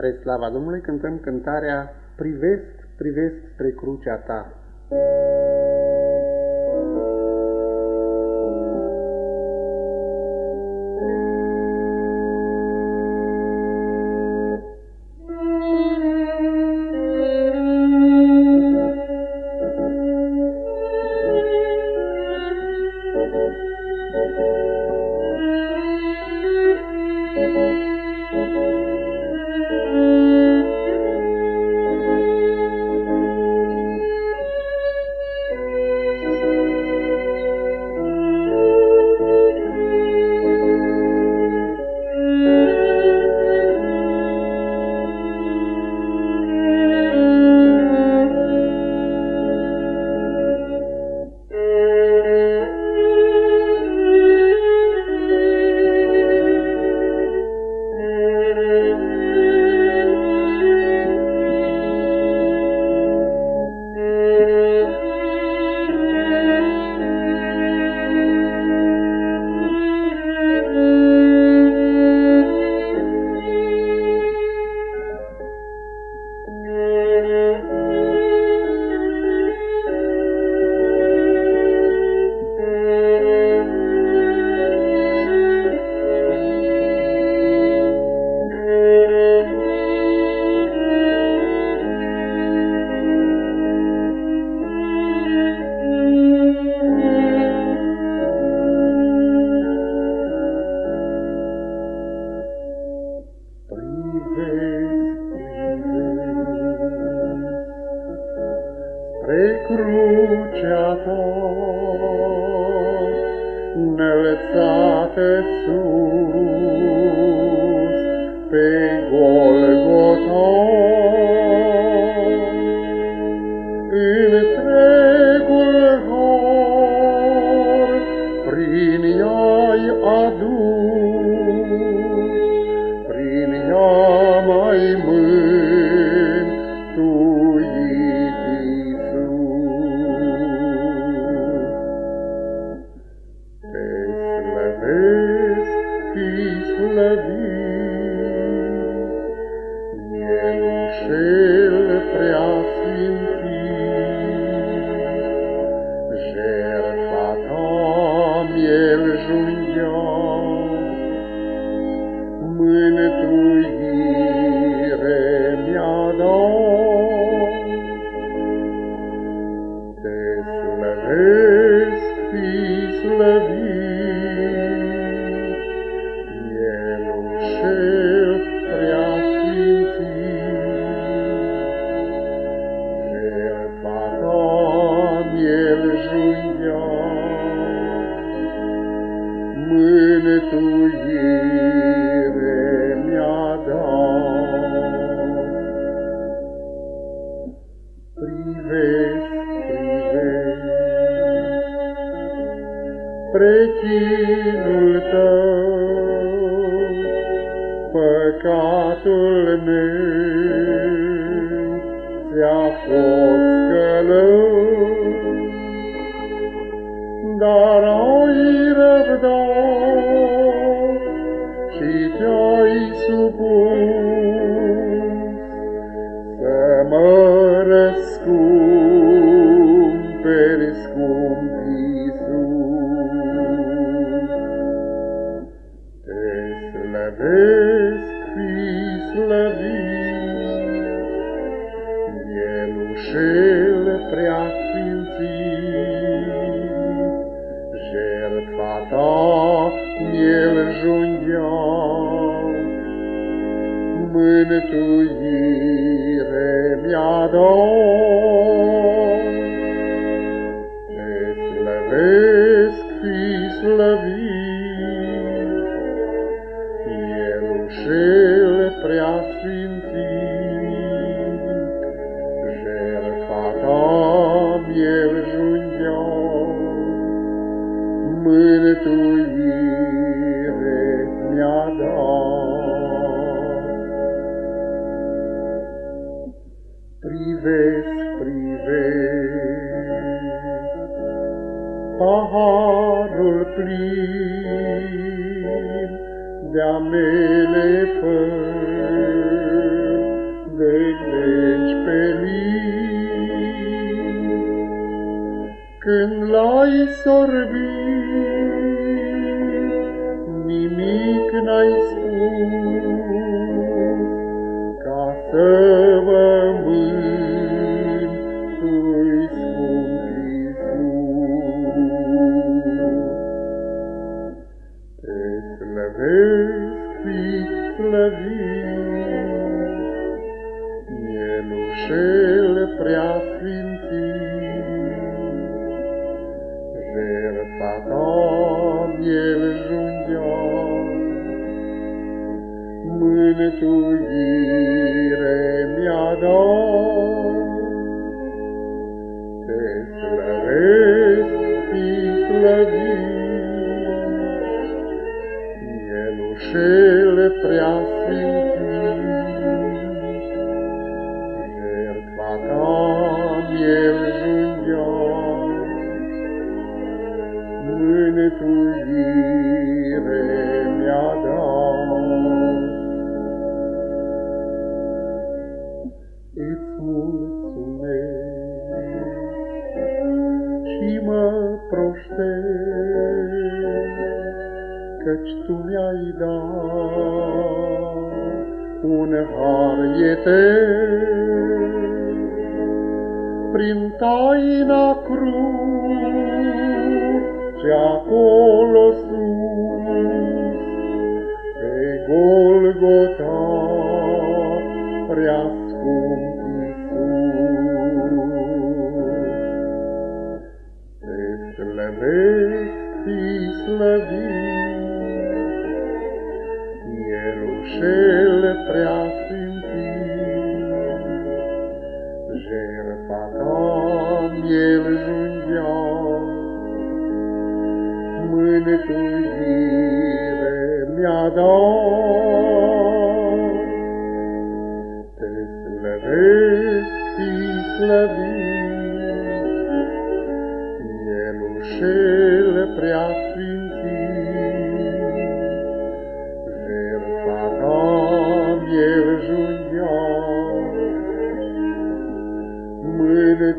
Spre slava Domnului cântăm cântarea Privesc, privesc spre crucea ta. Spre crucea fii Mântușire mi-a dat. Privesc, privesc spre chinul tău, păcatul meu ți-a fost călău, dar ai Jertfa ta mieljunghea, Mântuire mi-a dat. Te slăvesc, fii slăvit, Mântuire mi-a dat. Privesc, privesc, paharul plin de-a mele Când l-ai sorbit, nimic n-ai spus ca să Jertfa ta miel junghea, Mântuire mi-a dat. Te slăvesc, Mântuire mi-a dat. Îți mulțumesc și mă proștesc, Căci Tu mi-ai dat un har etern. Prin taina cruce acolo sus, Pe Golgota, prea scump Iisus. Te slăvesc, fi slăvit, Mielușel preasfințit, Jertfa ta miel junghea, Mântuire mi-a dat. Te slăvesc, fi slăvit, Mielușel preasfințit, Jertfa ta miel junghea, Mântuire